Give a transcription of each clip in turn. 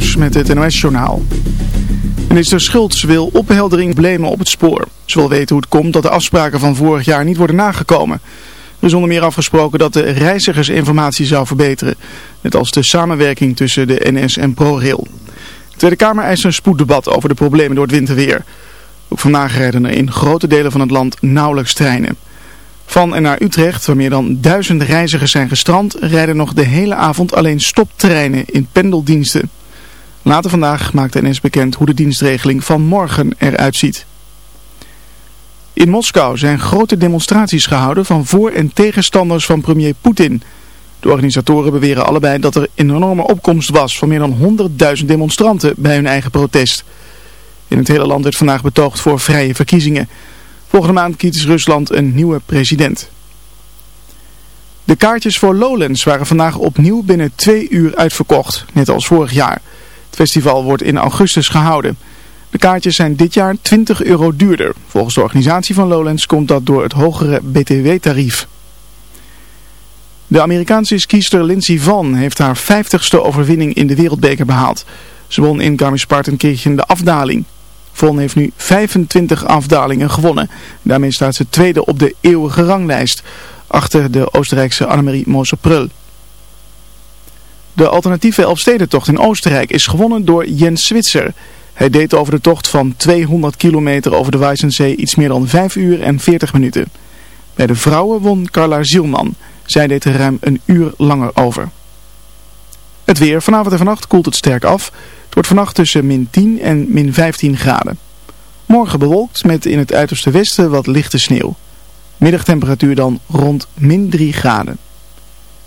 Met het NOS-journaal. Minister Schultz wil opheldering blamen op het spoor. Ze wil weten hoe het komt dat de afspraken van vorig jaar niet worden nagekomen. Er is onder meer afgesproken dat de reizigersinformatie zou verbeteren. Net als de samenwerking tussen de NS en ProRail. De Tweede Kamer eist een spoeddebat over de problemen door het winterweer. Ook vandaag rijden er in grote delen van het land nauwelijks treinen. Van en naar Utrecht, waar meer dan duizend reizigers zijn gestrand, rijden nog de hele avond alleen stoptreinen in pendeldiensten. Later vandaag maakt de NS bekend hoe de dienstregeling van morgen eruit ziet. In Moskou zijn grote demonstraties gehouden van voor- en tegenstanders van premier Poetin. De organisatoren beweren allebei dat er een enorme opkomst was van meer dan 100.000 demonstranten bij hun eigen protest. In het hele land werd vandaag betoogd voor vrije verkiezingen. Volgende maand kiest Rusland een nieuwe president. De kaartjes voor Lowlands waren vandaag opnieuw binnen twee uur uitverkocht, net als vorig jaar. Het festival wordt in augustus gehouden. De kaartjes zijn dit jaar 20 euro duurder. Volgens de organisatie van Lowlands komt dat door het hogere btw-tarief. De Amerikaanse skiester Lindsey Vonn heeft haar 50ste overwinning in de wereldbeker behaald. Ze won in Garmisch-Partenkirchen de afdaling. Von heeft nu 25 afdalingen gewonnen. Daarmee staat ze tweede op de eeuwige ranglijst. Achter de Oostenrijkse Annemarie Moser-Prul. De alternatieve Elfstedentocht in Oostenrijk is gewonnen door Jens Switzer. Hij deed over de tocht van 200 kilometer over de Weissensee iets meer dan 5 uur en 40 minuten. Bij de vrouwen won Carla Zielman. Zij deed er ruim een uur langer over. Het weer. Vanavond en vannacht koelt het sterk af. Het wordt vannacht tussen min 10 en min 15 graden. Morgen bewolkt met in het uiterste westen wat lichte sneeuw. Middagtemperatuur dan rond min 3 graden.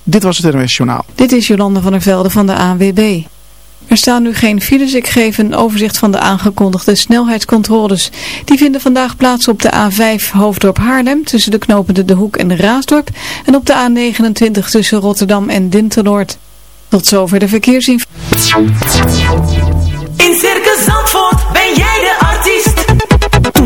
Dit was het NOS Journaal. Dit is Jolande van der Velde van de ANWB. Er staan nu geen files. Ik geef een overzicht van de aangekondigde snelheidscontroles. Die vinden vandaag plaats op de A5 Hoofddorp Haarlem tussen de knopende De Hoek en de Raasdorp. En op de A29 tussen Rotterdam en Dinternoord. Tot zover de verkeersinformatie. In Circus Zandvoort ben jij de artiest.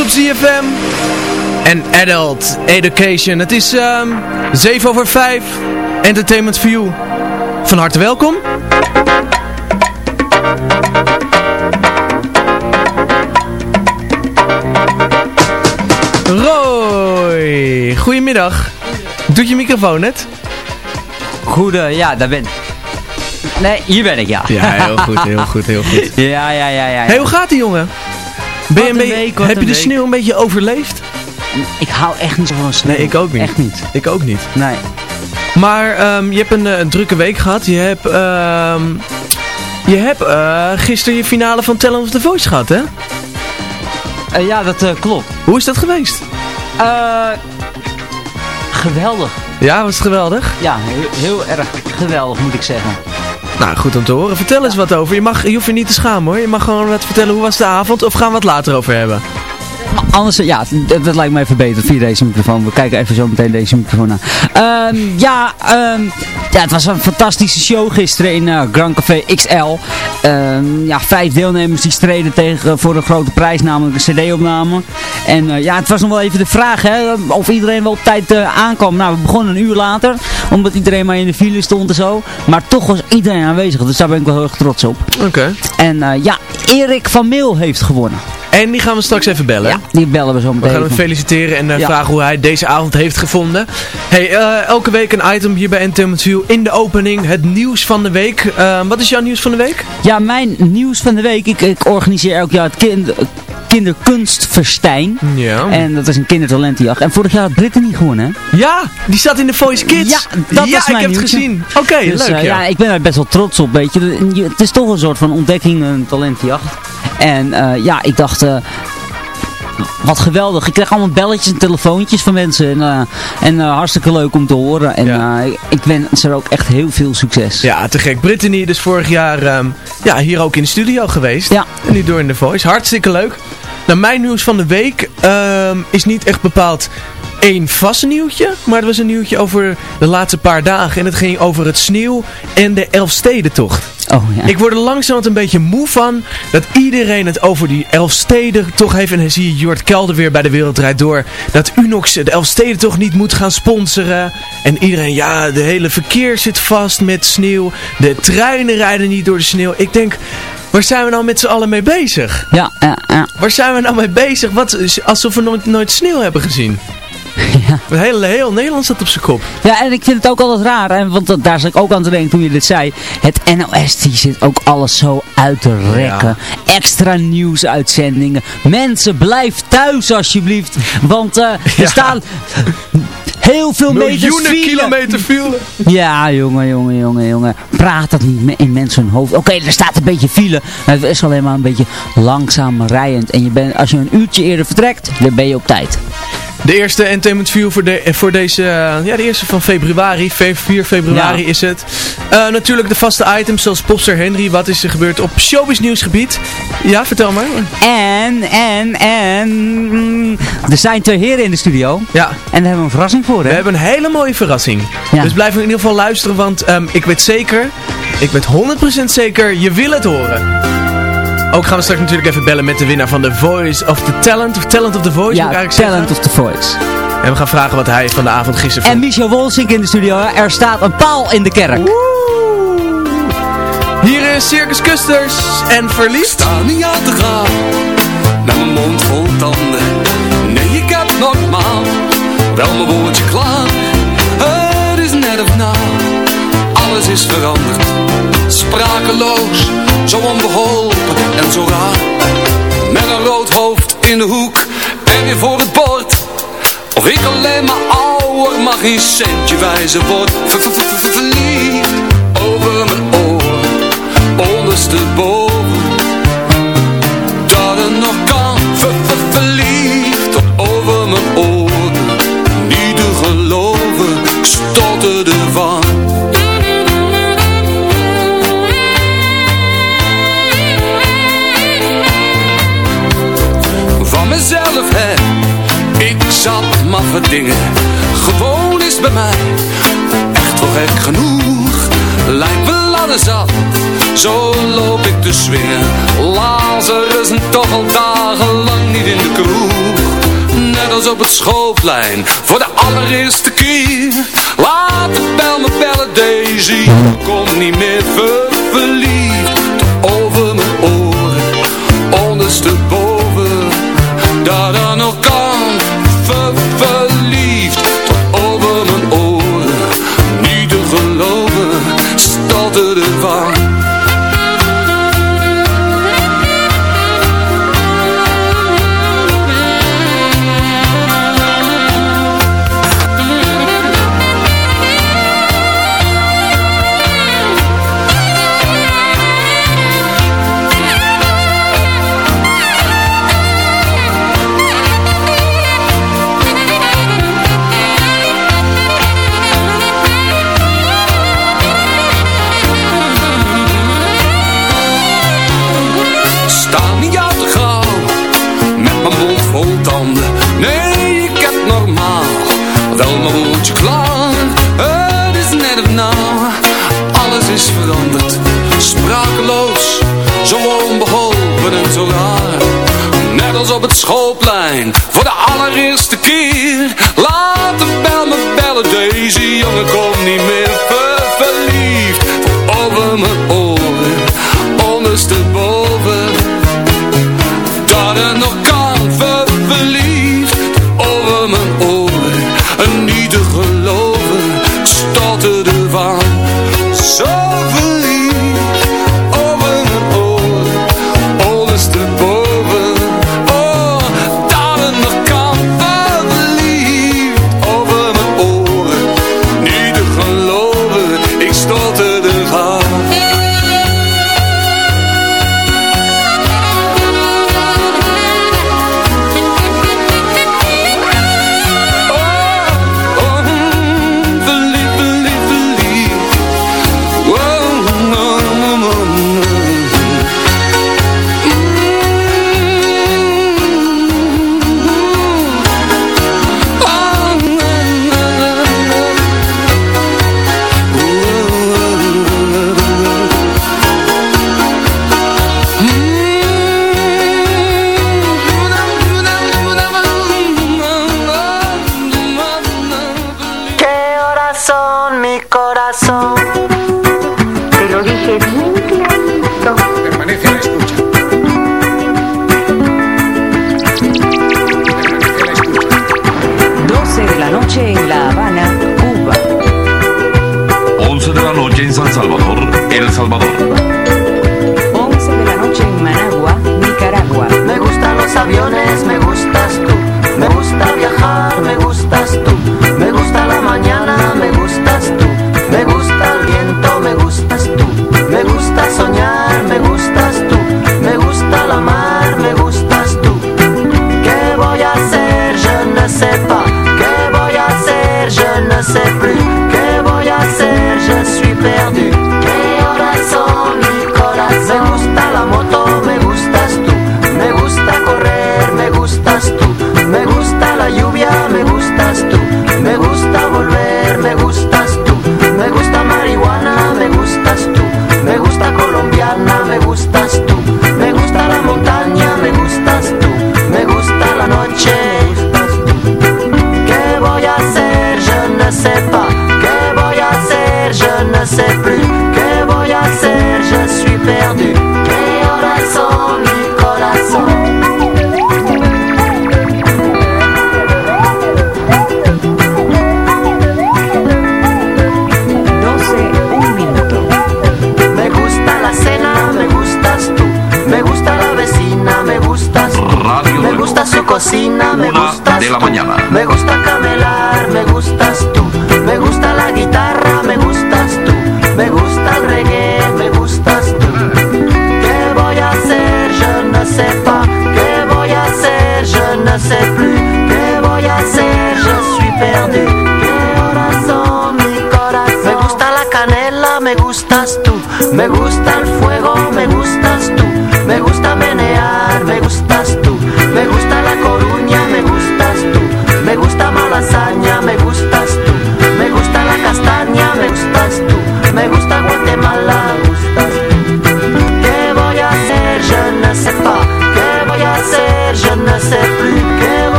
Op ZFM. En Adult Education. Het is ehm 7 over 5. Entertainment for you. Van harte welkom. Roy, goedemiddag. Doet je microfoon net? Goede, ja, daar ben Nee, hier ben ik, ja. Ja, heel goed, heel goed, heel goed. ja, ja, ja, ja. Hey, hoe gaat die jongen? Ben je een beetje- week, heb je de week. sneeuw een beetje overleefd? Ik hou echt niet zo van sneeuw. Nee, ik ook niet. Echt niet. Ik ook niet. Nee. Maar ehm, je hebt een, eh, een drukke week gehad. Je hebt, ehm, je hebt eh, gisteren je finale van Talent of the Voice gehad, hè? Eh, ja, dat klopt. Hoe is dat geweest? Geweldig. Ja, was het geweldig? Ja, heel, heel erg geweldig moet ik zeggen. Nou, goed om te horen. Vertel eens wat over. Je, mag, je hoeft je niet te schamen hoor. Je mag gewoon wat vertellen. Hoe was de avond? Of gaan we het later over hebben? Anders, ja, dat, dat lijkt me even beter via deze microfoon. We kijken even zo meteen deze microfoon aan. Ehm, ja, ehm, ja, het was een fantastische show gisteren in eh, Grand Café XL. Ehm, ja, vijf deelnemers die streden tegen, voor een grote prijs, namelijk een cd-opname. En eh, ja, het was nog wel even de vraag hè, of iedereen wel op tijd eh, aankwam. Nou, we begonnen een uur later, omdat iedereen maar in de file stond en zo. Maar toch was iedereen aanwezig, dus daar ben ik wel heel erg trots op. Oké. En ja, Erik van Meel heeft gewonnen. En die gaan we straks even bellen. Ja, die bellen we zo We meteen. gaan hem feliciteren en eh, Ja. vragen hoe hij deze avond heeft gevonden. Hey, eh, elke week een item hier bij Entertainment View in de opening. Het nieuws van de week. Eh, wat is jouw nieuws van de week? Ja, mijn nieuws van de week. Ik, ik organiseer elk jaar het kind, kinderkunstfestijn. Ja. En dat is een kindertalentenjacht. En vorig jaar had Brittany gewonnen, hè? Ja, die staat in de Voice Kids. Ja, dat ja, was mijn ik heb het gezien. Oké, Dus, leuk ja. ja, ik ben er best wel trots op, weet je. Het is toch een soort van ontdekking, een talentenjacht. En eh, ja, ik dacht... eh, wat geweldig. Ik kreeg allemaal belletjes en telefoontjes van mensen. En, eh, en hartstikke leuk om te horen. En Ja. ik- ik wens er ook echt heel veel succes. Ja, te gek. Brittany dus vorig jaar ehm, ja, hier ook in de studio geweest. Ja. En nu door in de Voice. Hartstikke leuk. Nou, mijn nieuws van de week ehm, is niet echt bepaald één vast nieuwtje. Maar het was een nieuwtje over de laatste paar dagen. En het ging over het sneeuw en de Elfstedentocht. Oh ja. Ik word er langzamerhand een beetje moe van dat iedereen het over die Elfstedentocht heeft. En dan zie je Jort Kelder weer bij de Wereld Draait Door. Dat Unox de Elfstedentocht niet moet gaan sponsoren. En iedereen, ja, de hele verkeer zit vast met sneeuw. De treinen rijden niet door de sneeuw. Ik denk, waar zijn we nou met z'n allen mee bezig? Ja, ja, ja. Waar zijn we nou mee bezig? Wat, alsof we nooit, nooit sneeuw hebben gezien. ja. Het hele, heel Nederland staat op zijn kop. Ja, en ik vind het ook altijd raar, hè, want daar zat ik ook aan te denken toen je dit zei. Het NOS, die zit ook alles zo uit te rekken. Extra nieuwsuitzendingen. Mensen, blijf thuis alsjeblieft. Want eh, er Ja. staan heel veel meters Miljoenen file. kilometer file. Ja, jongen, jongen, jongen, jongen. Praat dat niet in mensen hun hoofd. Oké, er staat een beetje file. Maar het is alleen maar een beetje langzaam rijend. En je bent, als je een uurtje eerder vertrekt, dan ben je op tijd. De eerste Entertainment View voor, de, voor deze, eh, ja de eerste van februari, Fe- 4 februari Ja. is het. Eh, natuurlijk de vaste items zoals Popster Henry, wat is er gebeurd op showbiz nieuwsgebied. Ja, vertel maar. En, en, en... Er zijn twee heren in de studio. Ja, En daar hebben we een verrassing voor, hè? we hebben een hele mooie verrassing. Ja. Dus blijf in ieder geval luisteren, want ehm, ik weet zeker, ik weet 100% zeker, je wil het horen. Ook gaan we straks natuurlijk even bellen met de winnaar van The Voice of the Talent, of Talent of the Voice, moet ik Ja, eigenlijk Talent zeggen. of the Voice. En we gaan vragen wat hij van de avond gisteren En vond. Michel Wolsink in de studio. hè? Er staat een paal in de kerk. Hier is Circus Custers en Verliefd. sta niet aan te gaan Met mijn mond vol tanden Nee, ik heb normaal Wel mijn woordje klaar Het is net of na Alles is veranderd Sprakeloos, zo onbeholpen en zo raar Met een rood hoofd in de hoek En weer voor het bord. Of ik alleen maar ouder mag geen centje wijzen word Ver- ver- ver- ver- Verliefd over mijn oren Ondersteboven. Dat het nog kan ver, ver, Verliefd over mijn oren dingen. Gewoon is bij mij Echt wel gek genoeg. Lijkt wel zat Zo loop ik te swingen Lazarus en toch al dagenlang niet in de kroeg. Als op het schoolplein Voor de allereerste keer. Laat de bel me bellen Daisy Kom niet meer ver verliefd over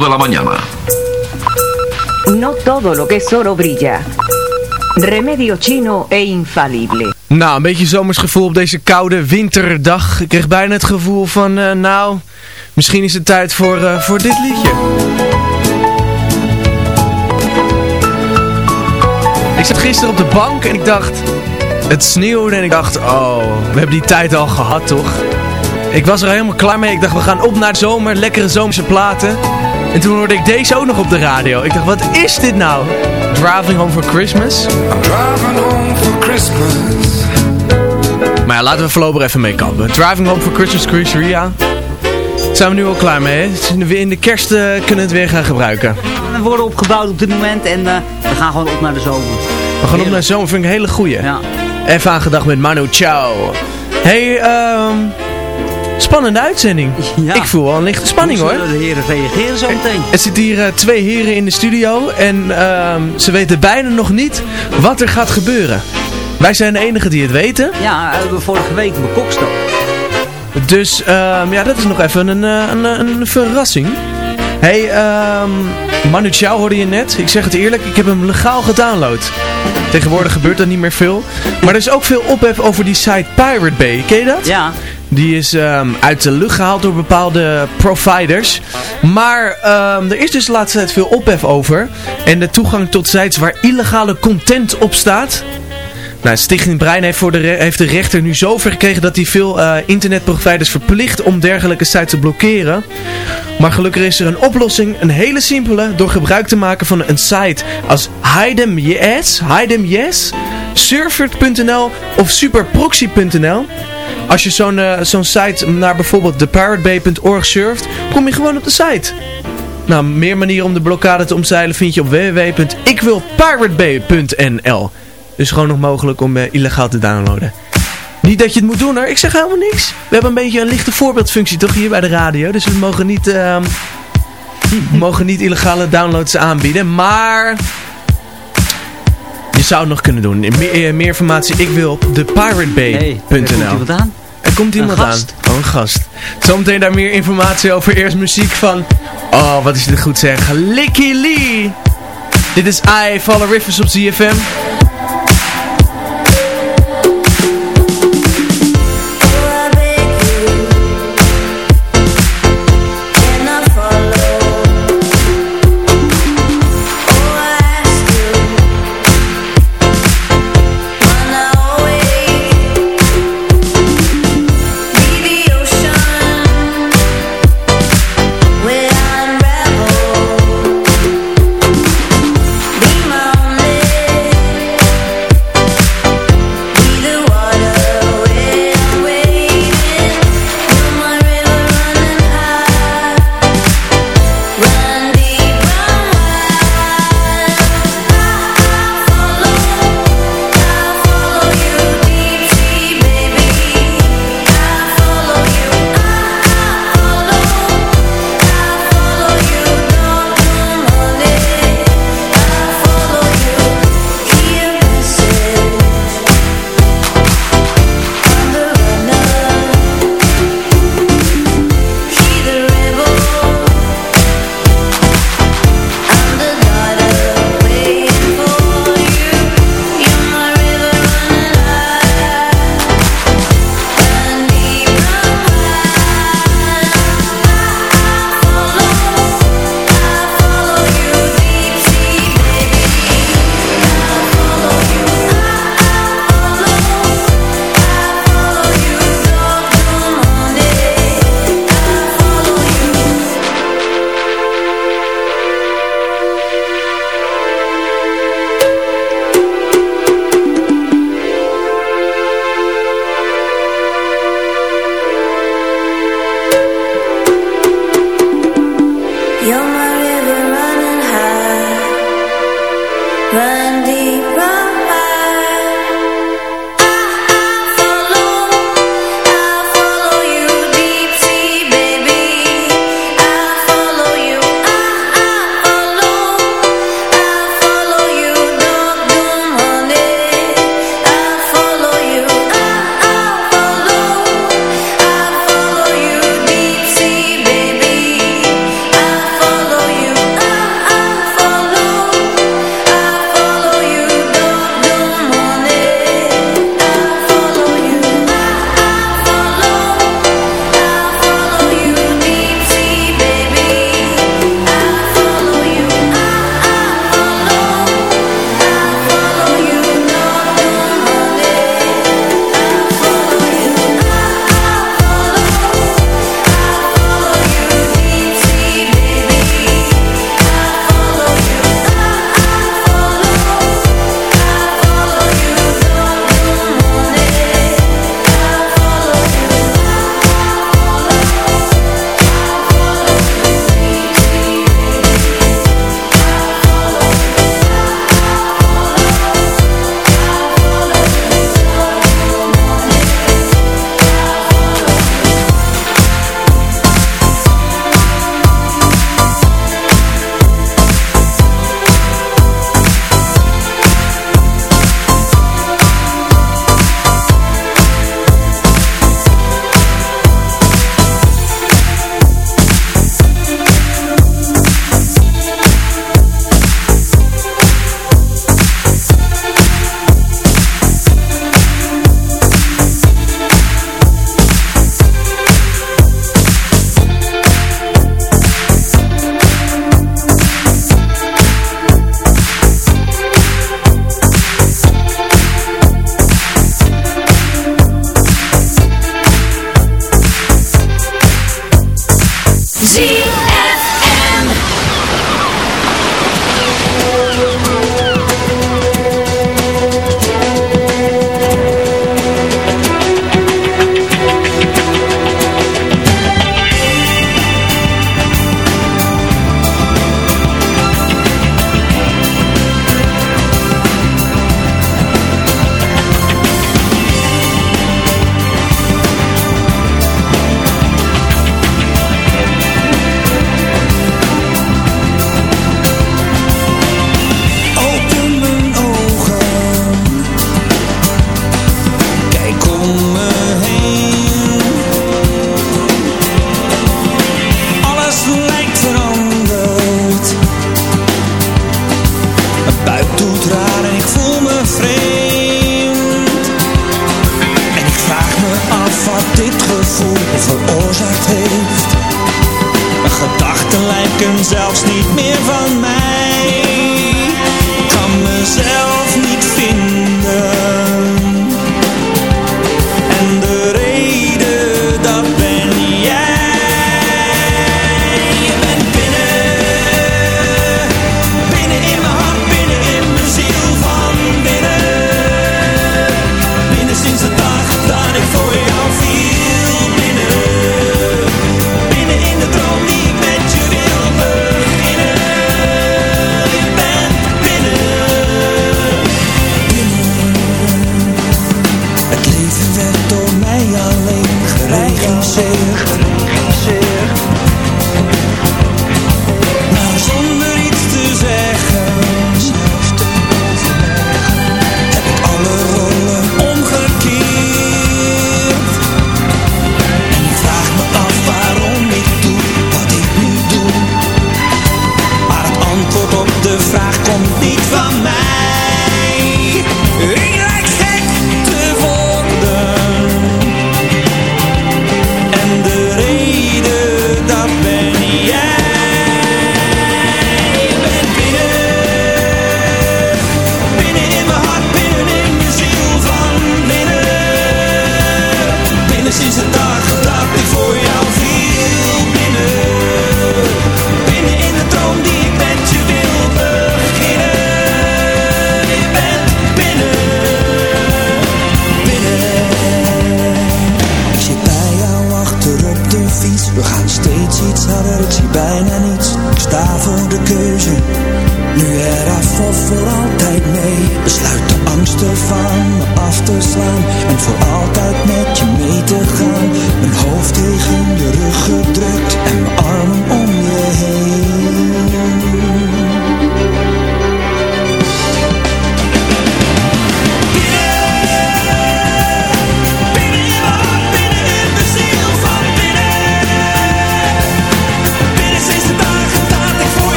de la mañana. No todo lo que es oro brilla. Remedio chino e infalible. Nou, een beetje zomersgevoel op deze koude winterdag. Ik kreeg bijna het gevoel van, eh, nou, misschien is het tijd voor, eh, voor dit liedje. Ik zat gisteren op de bank en ik dacht, het sneeuwde en ik dacht, oh, we hebben die tijd al gehad toch? Ik was er helemaal klaar mee. Ik dacht, we gaan op naar de zomer, lekkere zomerse platen. En toen hoorde ik deze ook nog op de radio. Ik dacht, wat is dit nou? Driving Home for Christmas? Driving home for Christmas. Maar ja, laten we voorlopig even mee kappen. Driving Home for Christmas Cruiseria. Zijn we nu al klaar mee, hè? In de kerst eh, kunnen we het weer gaan gebruiken. We worden opgebouwd op dit moment en eh, we gaan gewoon op naar de zomer. We gaan op naar de zomer, vind ik een hele goeie. Ja. Even aangedacht met Manu Chao. Hey, ehm... spannende uitzending. Ja. Ik voel wel een lichte spanning hoor. zullen de heren reageren zo meteen? Er zitten hier eh, twee heren in de studio en ehm, ze weten bijna nog niet wat er gaat gebeuren. Wij zijn de enigen die het weten. Ja, we hebben vorige week bekokst ook. Dus ehm, ja, dat is nog even een, eh, een, een, verrassing. Hey, ehm Manu Chao hoorde je net. Ik zeg het eerlijk, ik heb hem legaal gedownload. Tegenwoordig gebeurt dat niet meer veel. Maar er is ook veel ophef over die site Pirate Bay. Ken je dat? Ja. Die is ehm, uit de lucht gehaald door bepaalde providers. Maar ehm, er is dus de laatste tijd veel ophef over. En de toegang tot sites waar illegale content op staat. Nou, Stichting Brein heeft, voor de heeft de rechter nu zover gekregen dat hij veel eh, internetproviders verplicht om dergelijke sites te blokkeren. Maar gelukkig is er een oplossing, een hele simpele, door gebruik te maken van een site als Hidem Yes, Yes, Surfert.nl of Superproxy.nl. Als je zo'n eh, zo'n site naar bijvoorbeeld thepiratebay.org surft, kom je gewoon op de site. Nou, meer manieren om de blokkade te omzeilen vind je op www.ikwilpiratebay.nl. Dus gewoon nog mogelijk om eh, illegaal te downloaden. Niet dat je het moet doen hoor, ik zeg helemaal niks. We hebben een beetje een lichte voorbeeldfunctie toch hier bij de radio. Dus we mogen niet, we mogen niet illegale downloads aanbieden. Maar je zou het nog kunnen doen. Meer, eh, meer informatie ik wil op thepiratebay.nl. Hey, er komt iemand aan. Er komt iemand Een gast. aan. Oh, een gast. Zometeen daar meer informatie over. Eerst muziek van... Oh, wat is dit goed zeg. Licky Lee. Dit is I, Follow Rivers op ZFM.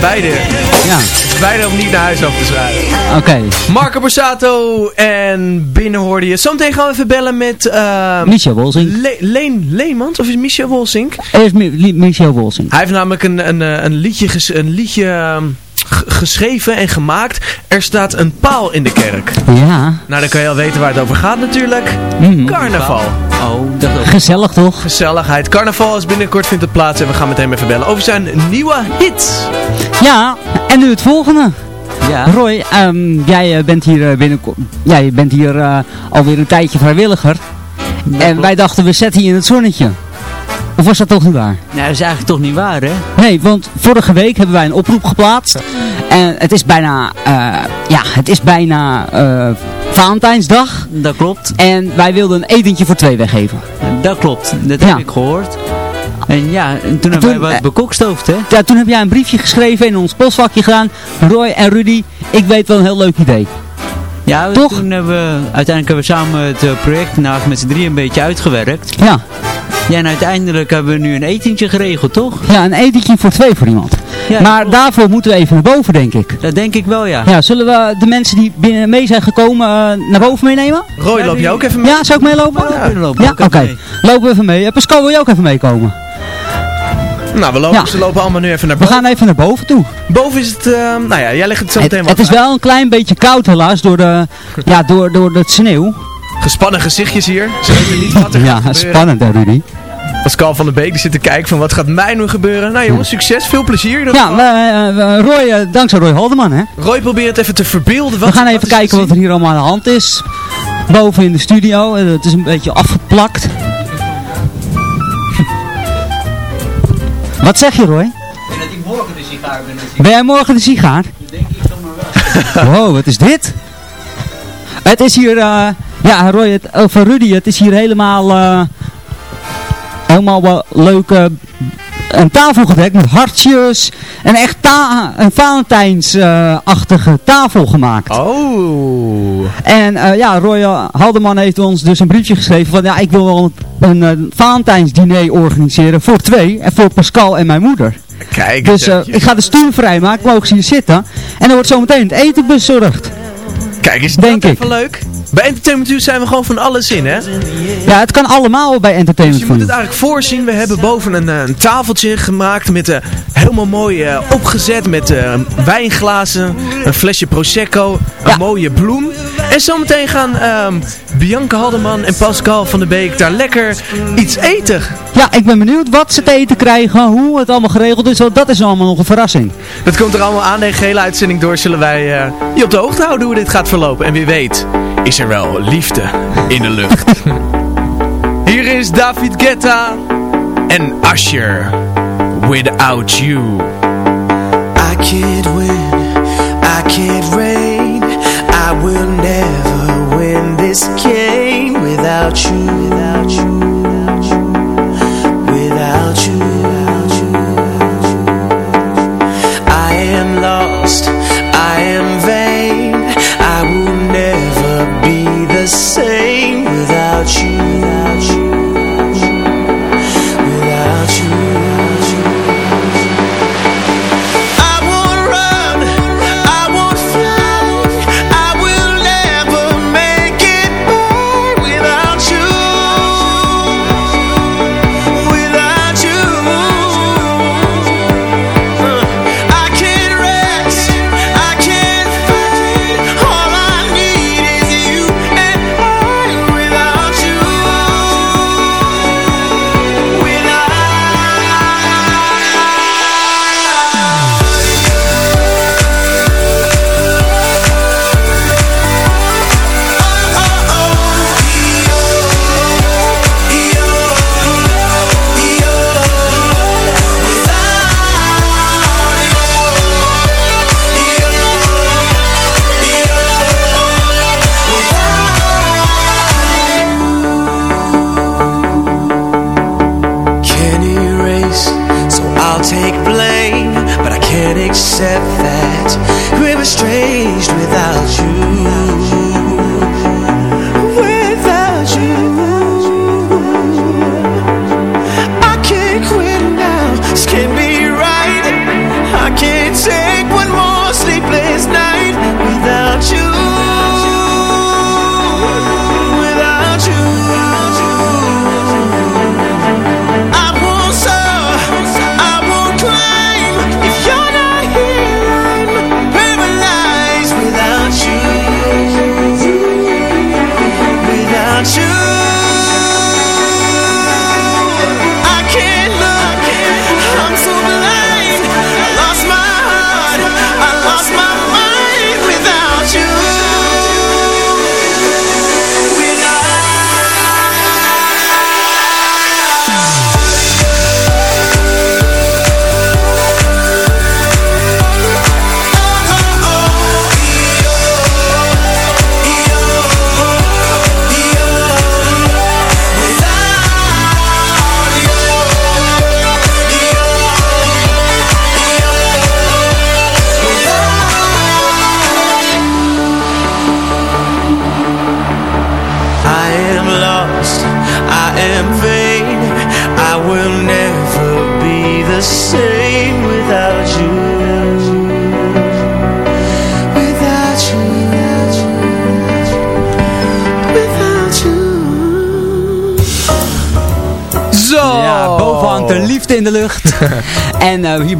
Beide. Ja. Beide om niet naar huis af te schrijven. Oké. Marco Borsato en binnen hoorde je. Zometeen gaan we even bellen met... eh Michel Wolsing. Le Leen Leemans of is het Michel? Eerst Mi- Li- Michel Wolsing. Hij heeft namelijk een, een, eh, een liedje, ges- een liedje ehm, geschreven en gemaakt. Er staat een paal in de kerk. Ja. Nou, dan kan je al weten waar het over gaat natuurlijk. Mhm. Carnaval. Oh, dat ook. Gezellig toch? Gezelligheid. Carnaval is binnenkort vindt het plaats en we gaan meteen even bellen over zijn nieuwe hit. Ja, en nu het volgende. Ja. Roy, ehm, jij eh, bent hier, eh, binnenkort, jij bent hier eh, alweer een tijdje vrijwilliger. en wij dachten we zetten je in het zonnetje. Of was dat toch niet waar? Nou, dat is eigenlijk toch niet waar, hè? Nee, want vorige week hebben wij een oproep geplaatst. En het is bijna, eh, ja, het is bijna eh, Valentijnsdag. Dat klopt. En wij wilden een etentje voor twee weggeven. Dat klopt. Dat Ja. heb ik gehoord. En ja, en toen hebben wij eh, wat bekokstoofd, hè? Ja, toen heb jij een briefje geschreven in ons postvakje gedaan. Roy en Rudy, ik weet wel een heel leuk idee. Ja, we- Toch? toen hebben we, uiteindelijk hebben we samen het eh, project naast met z'n drieën een beetje uitgewerkt. Ja. Ja, en uiteindelijk hebben we nu een etentje geregeld, toch? Ja, een etentje voor twee voor iemand. Ja, maar daarvoor moeten we even naar boven, denk ik. Dat denk ik wel, ja. Ja, zullen we de mensen die binnen mee zijn gekomen eh, naar boven meenemen? Roy, loop je ook even mee? Ja, zou ik meelopen? Ja, lopen. Ja, oké. Lopen we even mee. Eh, Pascal, wil je ook even meekomen? Nou, we lopen, Ja. ze lopen allemaal nu even naar We boven. gaan even naar boven toe. Boven is het, eh, nou ja, jij legt het zo meteen het is uit. wel een klein beetje koud helaas door, de, ja, door, door het sneeuw. Gespannen gezichtjes hier. Ze weten niet wat er Ja, spannend hè Rudy. Pascal van der Beek die zit te kijken van wat gaat mij nu gebeuren. Nou jongens, succes, veel plezier. Ja, we, eh, Roy, eh, dankzij Roy Haldeman hè. Roy probeert het even te verbeelden. Wat, we gaan even kijken wat er hier allemaal aan de hand is. Boven in de studio. Eh, Het is een beetje afgeplakt. Wat zeg je Roy? dat ik morgen de sigaar ben. Ben jij morgen de sigaar? Wow, wat is dit? Het is hier, eh, ja Roy, het, over Rudy, het is hier helemaal, eh, helemaal wel leuk eh, een tafel gedekt met hartjes. Een echt ta een Valentijns-achtige tafel gemaakt. Oh. En eh, ja, Roy eh, Haldeman heeft ons dus een briefje geschreven van ja, ik wil wel een, een, eh, Valentijnsdiner organiseren voor twee. En voor Pascal en mijn moeder. Kijk Dus eh, ik ga de stoel vrijmaken, mogen ze hier zitten. En er wordt zometeen het eten bezorgd. Kijk, is denk dat ik. even leuk? Bij Entertainment zijn we gewoon van alles in, hè? Ja, het kan allemaal bij Dus Entertainment je voor moet het eigenlijk voorzien. We hebben boven een, eh, een tafeltje gemaakt met eh, helemaal mooi eh, opgezet met eh, wijnglazen, een flesje Prosecco, een mooie bloem. En zometeen gaan ehm, Bianca Haldeman en Pascal van der Beek daar lekker iets eten. Ja, ik ben benieuwd wat ze te eten krijgen, hoe het allemaal geregeld is, want dat is allemaal nog een verrassing. Dat komt er allemaal aan. De gehele uitzending door zullen wij eh, je op de hoogte houden hoe dit gaat verlopen. En wie weet is er wel liefde in de lucht. Hier is David Guetta en Usher. Without You. I can't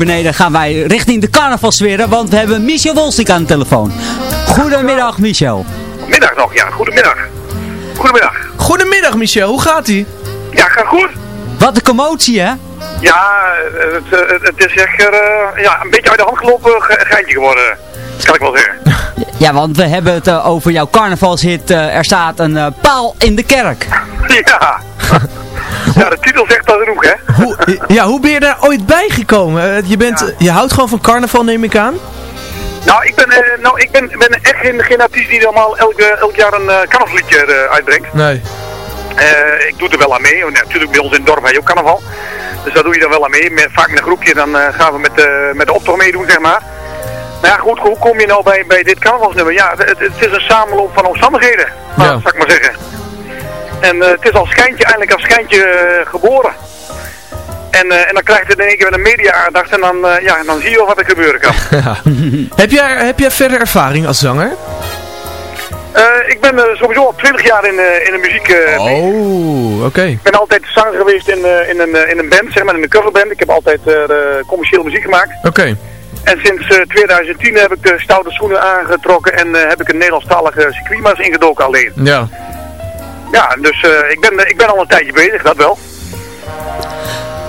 beneden gaan wij richting de carnavalsfeer, want we hebben Michel Wolstik aan de telefoon. Goedemiddag Michel. Middag nog, ja. Goedemiddag. Goedemiddag. Goedemiddag Michel, hoe gaat ie? Ja, gaat goed. Wat een commotie hè? Ja, het, het, is echt eh, ja, een beetje uit de hand gelopen ge- geintje geworden. Kan ik wel zeggen. Ja, want we hebben het eh, over jouw carnavalshit. eh, er staat een paal in de kerk. Ja. ja, de titel zegt hè? Hoe, ja, hoe ben je daar ooit bij gekomen? Eh, Je, bent, je houdt gewoon van carnaval, neem ik aan? Nou, ik ben, eh, nou, ik ben, ben echt geen, geen artiest die normaal elk, eh, elk jaar een uh, carnavalliedje eh, uitbrengt. Nee. Eh, ik doe er wel aan mee. Natuurlijk, bij ons in het dorp heb je ook carnaval. Dus daar doe je dan wel aan mee. Met, vaak met een groepje, dan eh, gaan we met, de met de optocht meedoen, zeg maar. Maar ja, goed, hoe kom je nou bij, bij dit carnavalsnummer? Ja, het, het is een samenloop van omstandigheden, Ja. zou ik maar zeggen. En eh, het is als schijntje, eigenlijk als schijntje eh, geboren. En, eh, en dan krijgt het in één keer een media-aandacht en dan, eh, ja, dan zie je wel wat er gebeuren kan. Heb, jij, heb jij verder ervaring als zanger? Eh, ik ben sowieso al 20 jaar in, in de muziek. Oh, oké. Ik ben altijd zanger geweest in, in, een, in een band, zeg maar, in een coverband. Ik heb altijd de commerciële muziek gemaakt. Oké. En sinds eh, 2010 heb ik de stoute schoenen aangetrokken en heb ik een Nederlandstalige circuitmars ingedoken alleen. Ja. Ja, dus ik, ben, ik ben al een tijdje bezig, dat wel.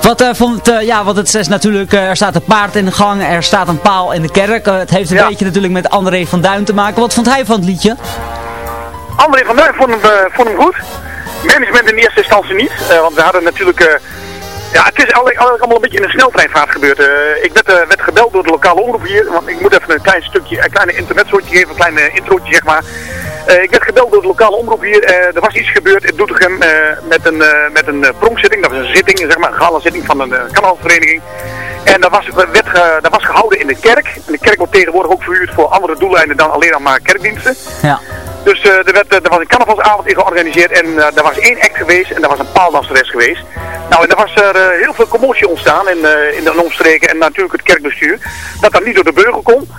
Wat eh, vond, eh, ja, want het is natuurlijk, eh, er staat een paard in de gang, er staat een paal in de kerk. Het heeft een Ja. beetje natuurlijk met André van Duin te maken. Wat vond hij van het liedje? André van Duin vond hem, vond hem goed. Management in eerste instantie niet, want we hadden natuurlijk... ja, het is eigenlijk, allemaal een beetje in een sneltreinvaart gebeurd. Ik werd, eh, werd gebeld door de lokale omroep hier, want ik moet even een klein stukje, een kleine internetsoortje geven, een klein introotje zeg maar. Eh, ik werd gebeld door de lokale omroep hier. Eh, er was iets gebeurd in Doetinchem eh, met een, met een pronkzitting. Dat was een zitting, zeg maar, een gala-zitting van een uh, carnavalsvereniging. En dat was, werd ge- dat was gehouden in de kerk. En de kerk wordt tegenwoordig ook verhuurd voor andere doeleinden dan alleen maar kerkdiensten. Ja. Dus er, werd, er was een carnavalsavond in georganiseerd en eh, er was één act geweest en dat was een paaldanseres geweest. Nou, en er was er heel veel commotie ontstaan in, in de omstreken en natuurlijk het kerkbestuur. Dat dat niet door de burger kon.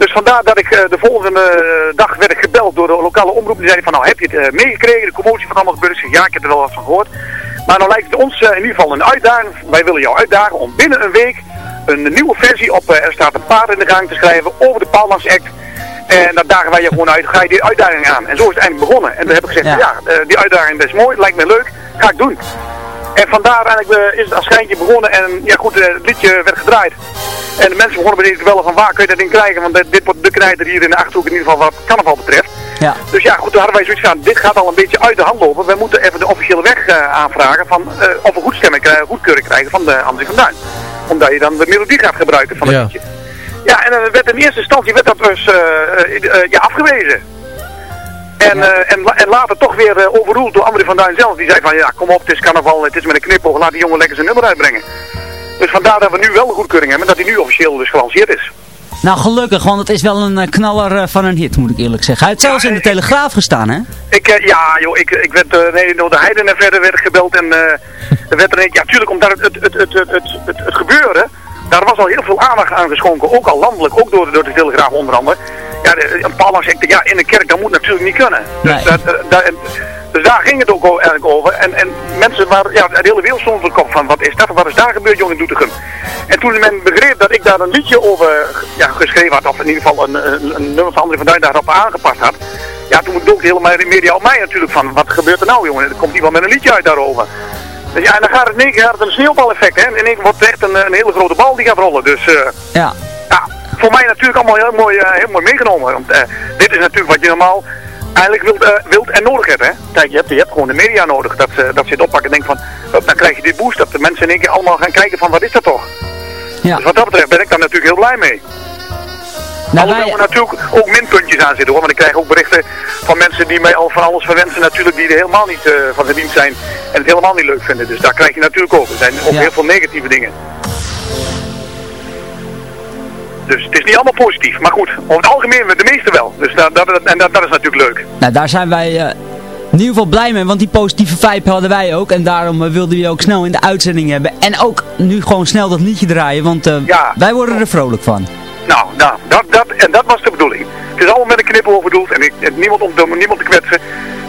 Dus vandaar dat ik eh, de volgende eh, dag werd ik gebeld door de lokale omroep. Die zeiden van nou heb je het eh, meegekregen, de commotie wat allemaal gebeurd Ja, ik heb er wel wat van gehoord. Maar nou lijkt het ons in ieder geval een uitdaging. Wij willen jou uitdagen om binnen een week een nieuwe versie op Er staat een paard in de gang te schrijven over de Paaldansact. En dat dagen wij je gewoon uit, ga je die uitdaging aan. En zo is het eindelijk begonnen. En toen heb ik gezegd, ja, eh, die uitdaging is mooi, lijkt me leuk, ga ik doen. En vandaar eigenlijk eh, is het als schijntje begonnen en ja goed, eh, het liedje werd gedraaid. En de mensen begonnen beneden te bellen van waar kun je dat ding krijgen, want dit, dit wordt de knijter hier in de Achterhoek in ieder geval wat carnaval betreft. Ja. Dus ja goed, toen hadden wij zoiets van, dit gaat al een beetje uit de hand lopen. We moeten even de officiële weg eh, aanvragen van eh, of we goedstemming krijgen, goedkeuring krijgen van de André van Duin. Omdat je dan de melodie gaat gebruiken van het Ja. liedje. Ja, en dan werd in eerste instantie werd dat dus eh, eh, eh, ja, afgewezen. En, eh, en, en later toch weer eh, overroeld door André van Duin zelf. Die zei van ja, kom op, het is carnaval, het is met een knipoog, laat die jongen lekker zijn nummer uitbrengen. Dus vandaar dat we nu wel de goedkeuring hebben, dat hij nu officieel dus gelanceerd is. Nou, gelukkig, want het is wel een eh, knaller van een hit, moet ik eerlijk zeggen. Hij heeft zelfs in de Telegraaf gestaan, hè? Ik, ja joh, ik, ik werd nee, door de heiden en verder werd gebeld en werd er een, ja tuurlijk omdat het, het, het, het, het, het gebeuren, daar was al heel veel aandacht aan geschonken, ook al landelijk, ook door, de- door de Telegraaf onder andere. Ja, een Paulus zegt, ja in een kerk, dat moet natuurlijk niet kunnen. Dus, Nee. dat, dat- dat- en- dus daar ging het ook eigenlijk over. En, en mensen waren, ja, de hele wereld stond op de kop van, wat is dat, wat is daar gebeurd, jongen in Doetinchem. En toen men begreep dat ik daar een liedje over ja, geschreven had, of in ieder geval een, een, een nummer van André van Duin daarop aangepast had. Ja, toen dook de hele me- media op mij natuurlijk van, wat gebeurt er nou jongen, er komt iemand met een liedje uit daarover. Ja, en dan gaat het in één keer een sneeuwbaleffect, hè. In één keer wordt het echt een, een hele grote bal die gaat rollen. Dus eh, Ja. ja, voor mij natuurlijk allemaal heel mooi, eh, heel mooi meegenomen. Want eh, dit is natuurlijk wat je normaal eigenlijk wilt, wilt en nodig hebt. Hè? Kijk, je hebt, je hebt gewoon de media nodig. Dat, ze dat ze het oppakken en denken van, dan krijg je dit boost. Dat de mensen in één keer allemaal gaan kijken van, wat is dat toch? Ja. Dus wat dat betreft ben ik daar natuurlijk heel blij mee. Nou, Alhoewel wij, er natuurlijk ook minpuntjes aan zitten hoor. Want ik krijg ook berichten van mensen die mij al van alles verwensen natuurlijk. Die er helemaal niet eh, van gediend zijn. En het helemaal niet leuk vinden. Dus daar krijg je natuurlijk ook. Er zijn ook Ja. heel veel negatieve dingen. Dus het is niet allemaal positief. Maar goed, over het algemeen de meeste wel. Dus dat, dat, en dat, dat is natuurlijk leuk. nou, daar zijn wij eh, in ieder geval blij mee, want die positieve vibe hadden wij ook. En daarom eh, wilden we je ook snel in de uitzending hebben. En ook nu gewoon snel dat liedje draaien, want Ja. wij worden er vrolijk van. Nou, nou dat, dat, en dat was de bedoeling. Het is allemaal met een knipoog bedoeld en ik, en niemand om, niemand te kwetsen.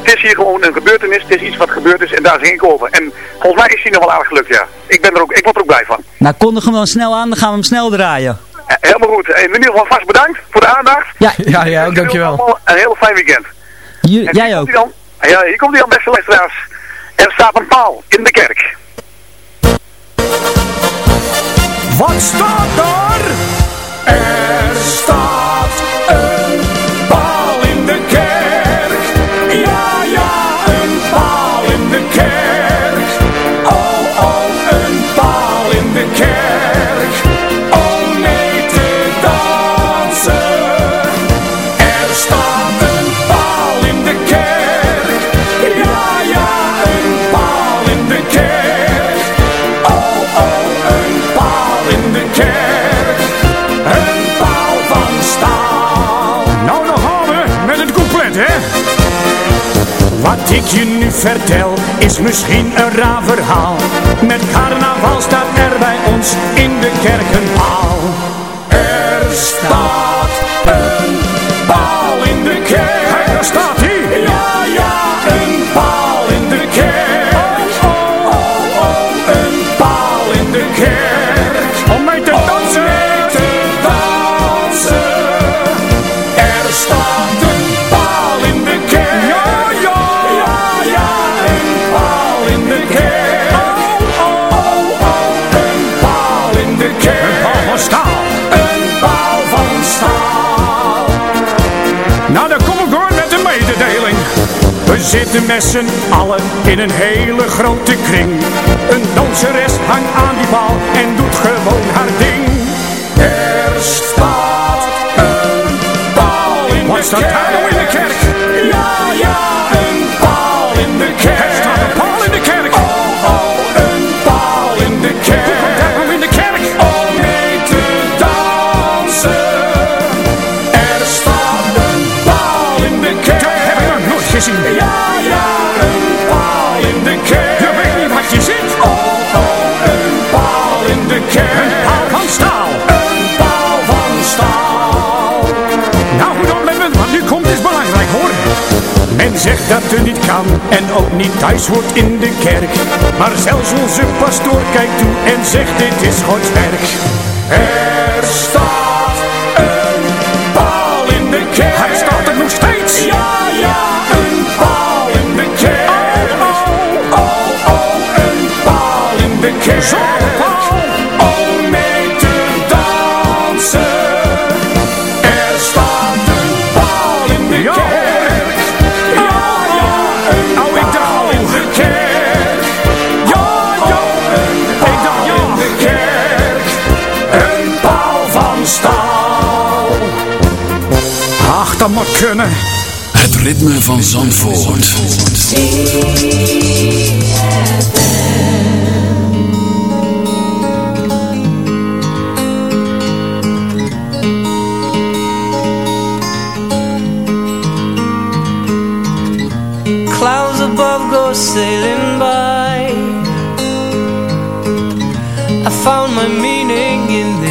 Het is hier gewoon een gebeurtenis, het is iets wat gebeurd is en daar zing ik over. En volgens mij is hij nog wel aardig gelukt, ja. Ik, ben er ook, ik word er ook blij van. Nou, kondig hem dan snel aan, dan gaan we hem snel draaien. Eh, Helemaal goed. En in ieder geval vast bedankt voor de aandacht. Ja, Ja, ja, ook dankjewel. Allemaal Een heel fijn weekend. j- En jij hier ook. komt hij dan, ja, hier komt hij dan, beste luisteraars. Er staat een paal in de kerk. Wat staat daar? Er staat Wat ik je nu vertel is misschien een raar verhaal. Met carnaval staat er bij ons in de kerk een paal. Er staat een paal in de kerk. Zitten met z'n allen in een hele grote kring. Een danseres hangt aan die paal en doet gewoon haar ding. Er staat een paal in de kerk. Men zegt dat het niet kan en ook niet thuis hoort in de kerk. Maar zelfs onze pastoor kijkt toe en zegt dit is Gods werk. Er staat een paal in de kerk. Hij staat er nog steeds. Ja, ja, een paal in de kerk. Oh, oh, oh, een paal in de kerk. Van staal. Ach, dat moet kunnen. Het ritme van Zandvoort. Clouds above go sailing by I found my meaning in this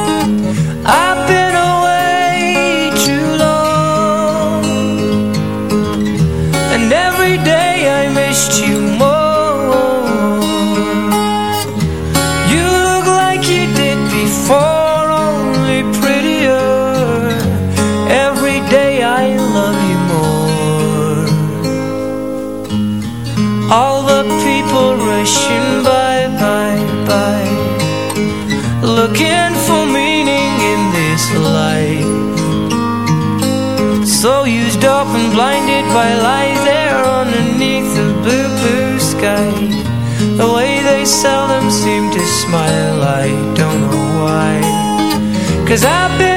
they seldom seem to smile, I don't know why. Cause I've been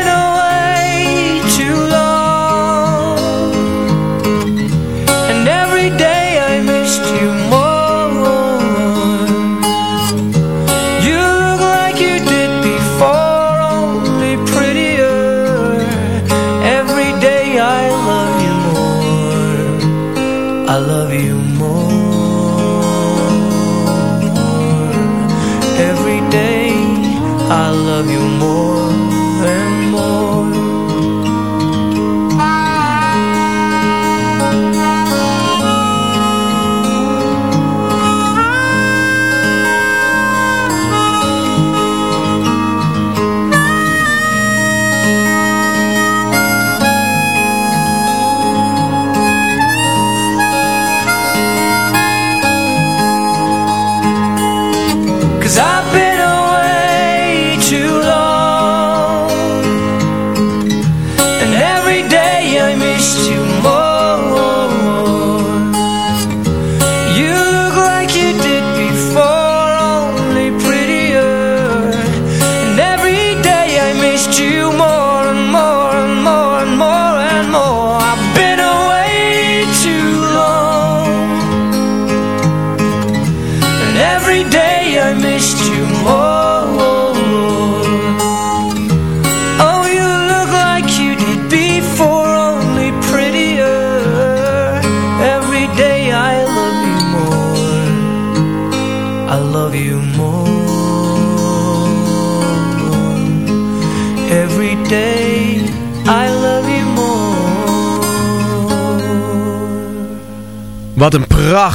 love you more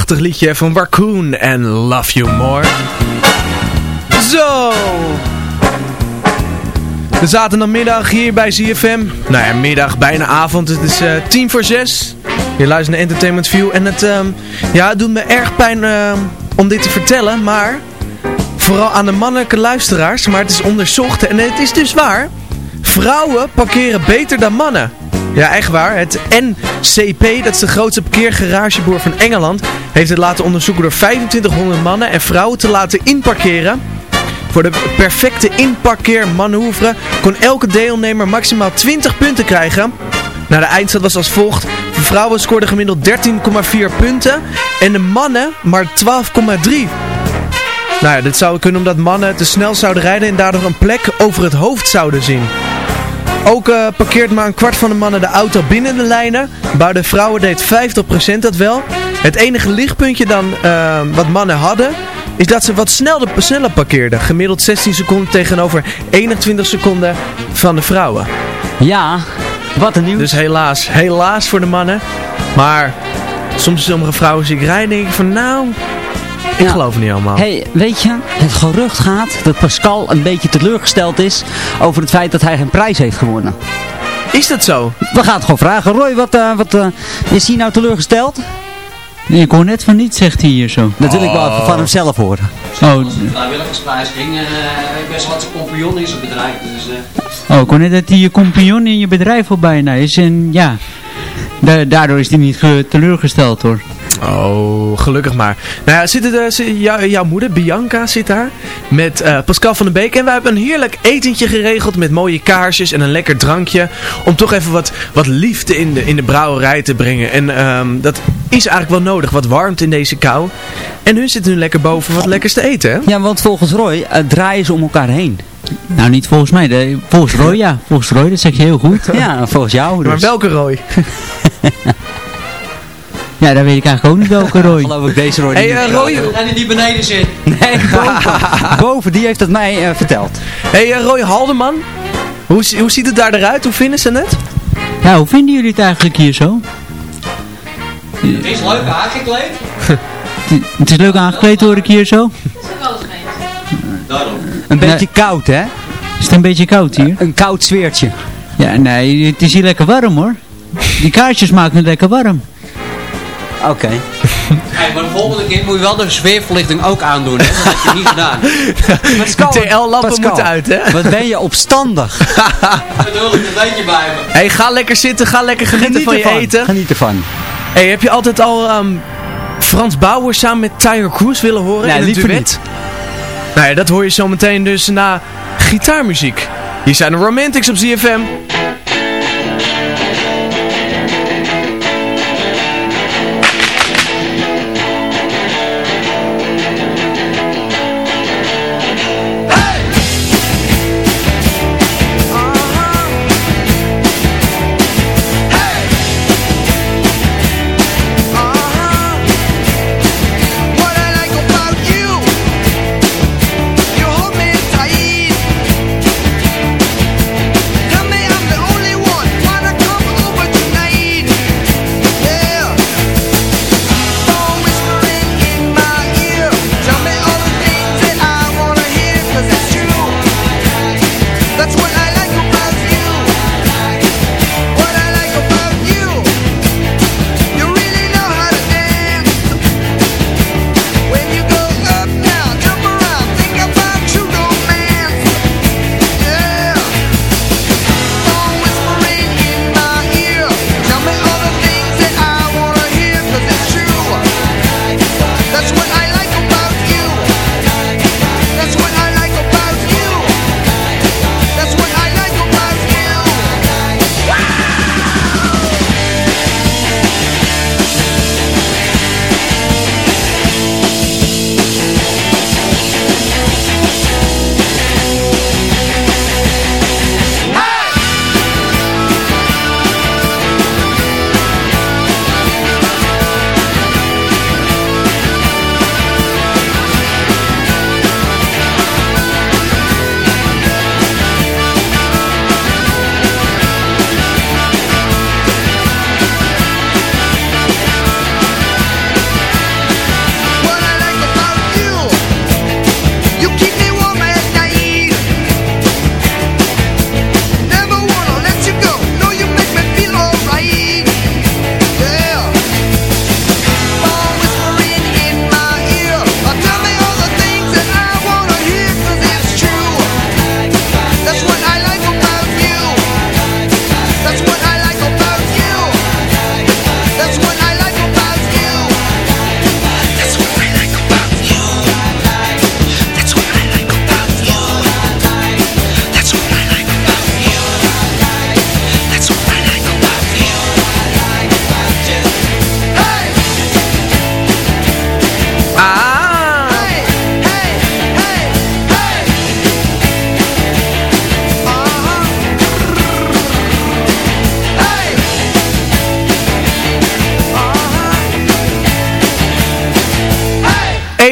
prachtig liedje van Raccoon en Love You More. Zo! De zaterdagmiddag hier bij ZFM. Nou ja, middag, bijna avond. Het is eh, tien voor zes. Je luistert naar Entertainment View. En het, ehm, ja, het doet me erg pijn ehm, om dit te vertellen. Maar vooral aan de mannelijke luisteraars. Maar het is onderzocht en het is dus waar. Vrouwen parkeren beter dan mannen. Ja, echt waar. Het NCP, dat is de grootste parkeergarageboer van Engeland, heeft het laten onderzoeken door 2500 mannen en vrouwen te laten inparkeren. Voor de perfecte inparkeermanoeuvre kon elke deelnemer maximaal 20 punten krijgen. Nou, de eindstand was als volgt. De vrouwen scoorden gemiddeld 13,4 punten en de mannen maar 12,3. Nou ja, dit zou kunnen omdat mannen te snel zouden rijden en daardoor een plek over het hoofd zouden zien. Ook eh, parkeert maar een kwart van de mannen de auto binnen de lijnen. Bij de vrouwen deed 50% dat wel. Het enige lichtpuntje dan eh, wat mannen hadden, is dat ze wat sneller, sneller parkeerden. Gemiddeld 16 seconden tegenover 21 seconden van de vrouwen. Ja, wat een nieuws. Dus helaas, helaas voor de mannen. Maar soms sommige vrouwen zie ik rijden denk ik van nou, ik Ja. geloof het niet allemaal. hey, weet je, het gerucht gaat dat Pascal een beetje teleurgesteld is over het feit dat hij geen prijs heeft gewonnen. Is dat zo? We gaan het gewoon vragen. Roy, wat, eh, wat eh, is hij nou teleurgesteld? Nee, ik hoor net van niet, zegt hij hier zo. Dat wil ik wel even van hemzelf horen. Oh, vrijwilligersprijs ging uh, best wat zijn compagnon in zijn bedrijf. Dus, eh, oh, ik hoor net dat hij je compagnon in je bedrijf al bijna is. En ja, da- daardoor is hij niet ge- teleurgesteld hoor. Oh, gelukkig maar. Nou ja, zit er, jou- jouw moeder, Bianca, zit daar. Met eh, Pascal van den Beek. En wij hebben een heerlijk etentje geregeld met mooie kaarsjes en een lekker drankje. Om toch even wat, wat liefde in de, in de brouwerij te brengen. En ehm, dat is eigenlijk wel nodig. Wat warmte in deze kou. En hun zitten nu lekker boven wat lekkers te eten, hè? Ja, want volgens Roy eh, draaien ze om elkaar heen. Nou, niet volgens mij. de- volgens Roy, ja. Volgens Roy, dat zeg je heel goed. Ja, volgens jou dus. Maar welke Roy? Ja, dat weet ik eigenlijk ook niet welke Roy. Geloof ik deze Roy. Hey, niet. eh, Roy, en die die beneden zit. Nee, boven. boven, die heeft het mij eh, verteld. hey, eh, Roy Haldeman. Hoe, hoe ziet het daar eruit? Hoe vinden ze het? Ja, hoe vinden jullie het eigenlijk hier zo? Het is leuk aangekleed. Het- Het is leuk aangekleed hoor ik hier zo. Daarom. Een beetje Nee. koud, hè? Is het een beetje koud hier? Een koud sfeertje. Ja, nee, het is hier lekker warm hoor. Die kaarsjes maken het lekker warm. Oké. Hey, maar de volgende keer moet je wel de sfeerverlichting ook aandoen. Hè? Dat heb je niet gedaan. Pascal, De TL-lampen moeten uit, hè? Wat ben je opstandig. Geduldig een beetje bij me. hey, ga lekker zitten. Ga lekker genieten van je eten. Geniet ervan. Hey, heb je altijd al ehm, Frans Bauer samen met Tiger Cruz willen horen Nee, in een liever duet? niet. Nou ja, dat hoor je zo meteen dus na gitaarmuziek. Hier zijn de Romantics op ZFM.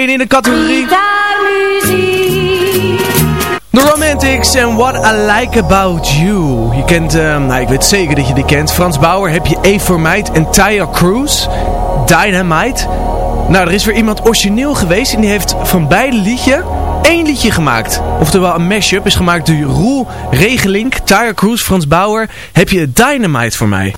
In de categorie... The Romantics en What I Like About You. Je kent, uh, nou ik weet zeker dat je die kent. Frans Bauer, heb je A for Might en Taya Cruz. Dynamite. Nou, er is weer iemand origineel geweest en die heeft van beide liedje één liedje gemaakt. Oftewel een mashup is gemaakt door Roel Regelink, Taya Cruz, Frans Bauer. Heb je Dynamite voor mij?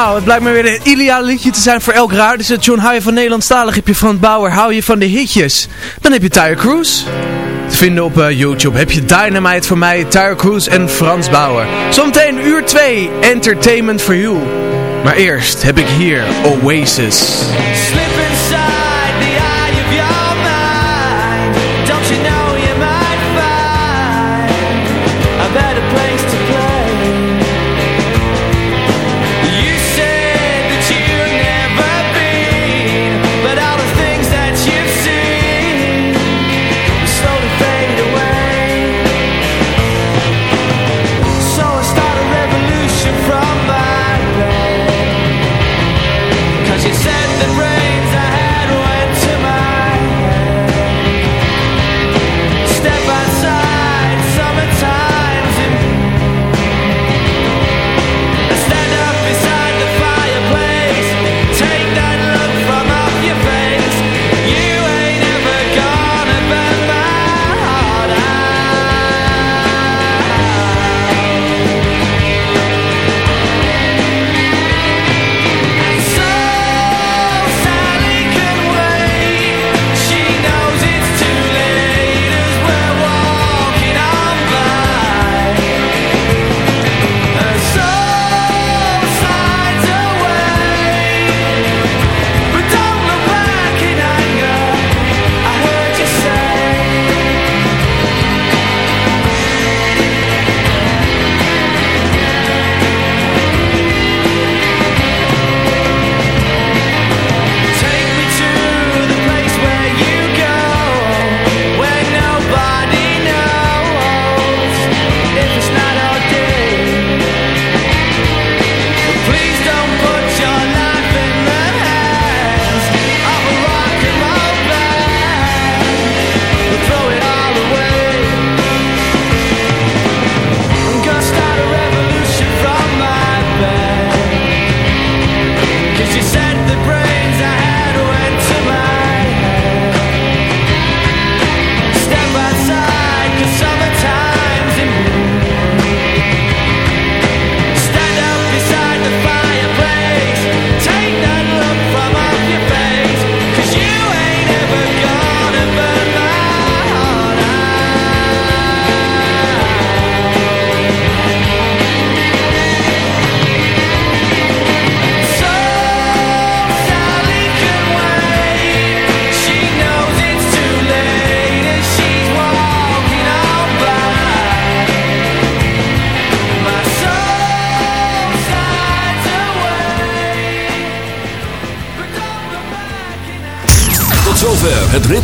Nou, het blijkt maar weer een ideaal liedje te zijn voor elk raar. Dus John, hou je van Nederlandstalig, heb je van Bauer, hou je van de hitjes. Dan heb je Tyre Cruise. Te vinden op eh, YouTube heb je Dynamite voor mij, Tyre Cruise en Frans Bauer. Zometeen uur 2, Entertainment for You. Maar eerst heb ik hier Oasis.